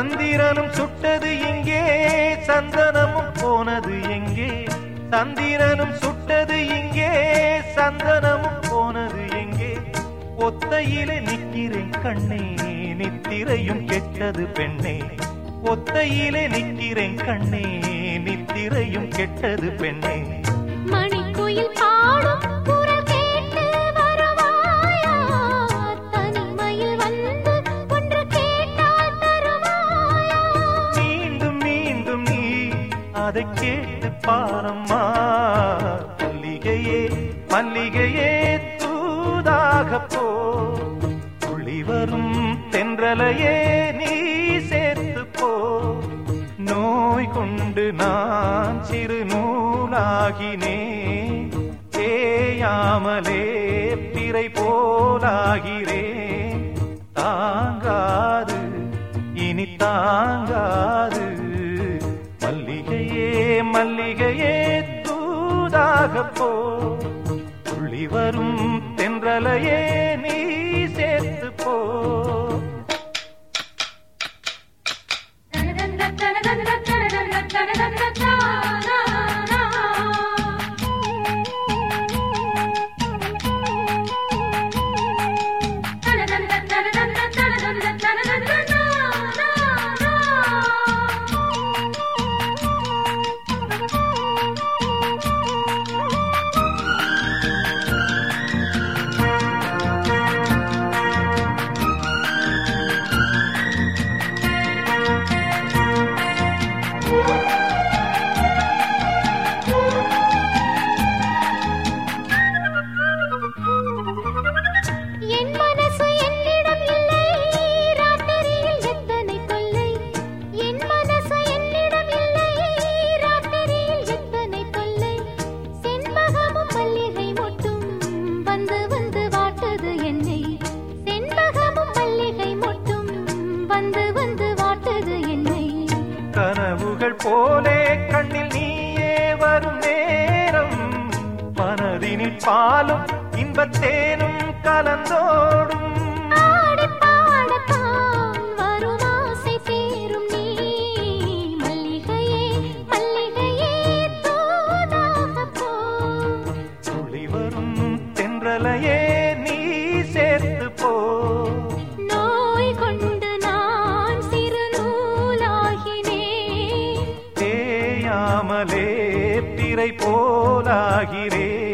சந்திரனும் சுட்டது எங்கே சந்தனமும் போனது எங்கே? சந்திரனும் சுட்டது எங்கே சந்தனமும் போனது எங்கே? ஒத்தையிலே நிற்கிறேன் கண்ணே நித்திரையும் கெட்டது பெண்ணே. ஒத்தையிலே நிற்கிறேன் கண்ணே நித்திரையும் கெட்டது பெண்ணே. மணிக்கோயில் பாடும் பாரம்மா. மல்லிகையே மல்லிகையே தூதாக போ. துளி வரும் தென்றலையே நீ சேர்த்து போ. நோய் கொண்டு நான் சிறு நூலாகினேன். தேயாமலே பிறை போலாகிறேன். தாங்காது இனி தாங்காது. மல்லிகையே தூதாக போ. துள்ளி வரும் தென்றலையே கனவுகள் போலே கண்ணில் நீயே வரும் நேரம் மனதினில் பாலும் இன்பத்தேனும் கலந்தோடும் பிறை போலாகிறேன்.